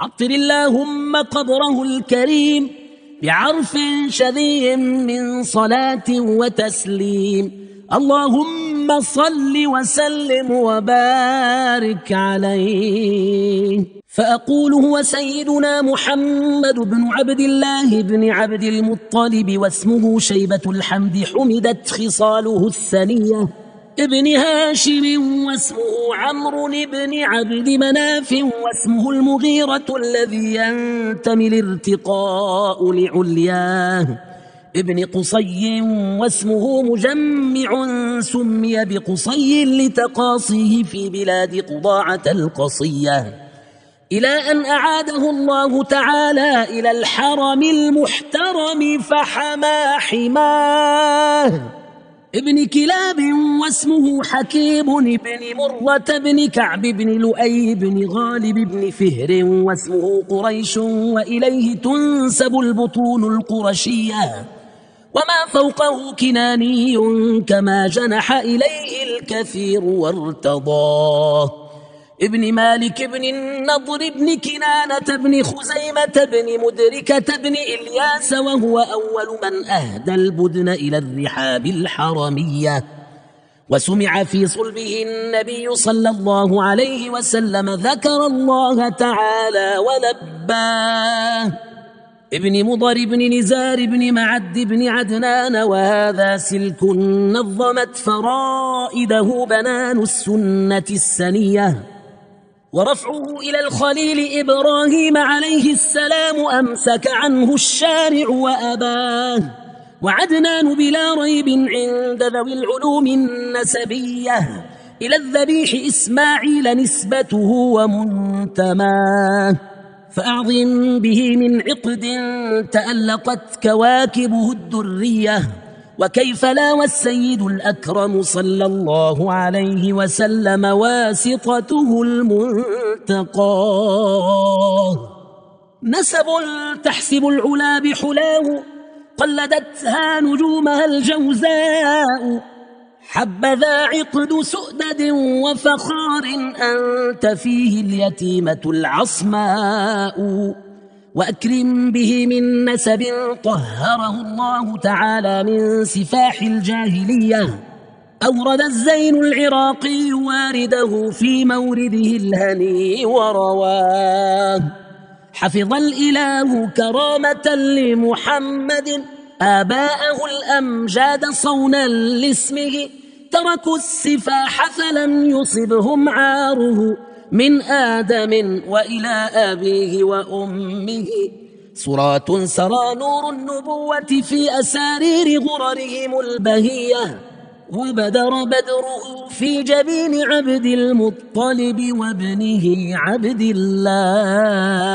عطر اللهم قبره الكريم بعرف شذي من صلاة وتسليم. اللهم صل وسلم وبارك عليه. فأقول هو سيدنا محمد بن عبد الله بن عبد المطلب واسمه شيبة الحمد حمدت خصاله الثنية. ابن هاشم واسمه عمرو بن عبد مناف واسمه المغيرة الذي ينتمي الارتقاء لعلياه. ابن قصي واسمه مجمع سمي بقصي لتقاصيه في بلاد قضاعة القصية. إلى أن أعاده الله تعالى إلى الحرم المحترم فحما حماه. ابن كلاب واسمه حكيم بن مرة بن كعب بن لؤي بن غالب بن فهر واسمه قريش وإليه تنسب البطون القرشية. وما فوقه كناني كما جنح إليه الكثير وارتضاه. ابن مالك بن النضر بن كنانة بن خزيمة بن مدركة بن إلياس وهو أول من أهدى البدن إلى الرحاب الحرمية. وسمع في صلبه النبي صلى الله عليه وسلم ذكر الله تعالى ولباه. ابن مضر بن نزار بن معد بن عدنان وهذا سلك نظمت فرائده بنان السنة السنية. ورفعه إلى الخليل إبراهيم عليه السلام أمسك عنه الشارع وأباه. وعدنان بلا ريب عند ذوي العلوم النسبية. إلى الذبيح إسماعيل نسبته ومنتماه. فأعظم به من عقد تألقت كواكبه الدرية. وكيف لا والسيد الأكرم صلى الله عليه وسلم واسطته المنتقى؟ نسب تحسب العلا بحلاه قلدتها نجومها الجوزاء. حبذا عقد سؤدد وفخار أنت فيه اليتيمة العصماء. وأكرم به من نسب طهره الله تعالى من سفاح الجاهلية. أورد الزين العراقي وارده في مورده الهني ورواه. حفظ الإله كرامة لمحمد. آباءه الأمجاد صونا لاسمه. تركوا السفاح فلم يصبهم عاره. من آدم وإلى أبيه وأمه. صراط سرى نور النبوة في أسارير غررهم البهية. وبدر بدره في جبين عبد المطلب وابنه عبد الله.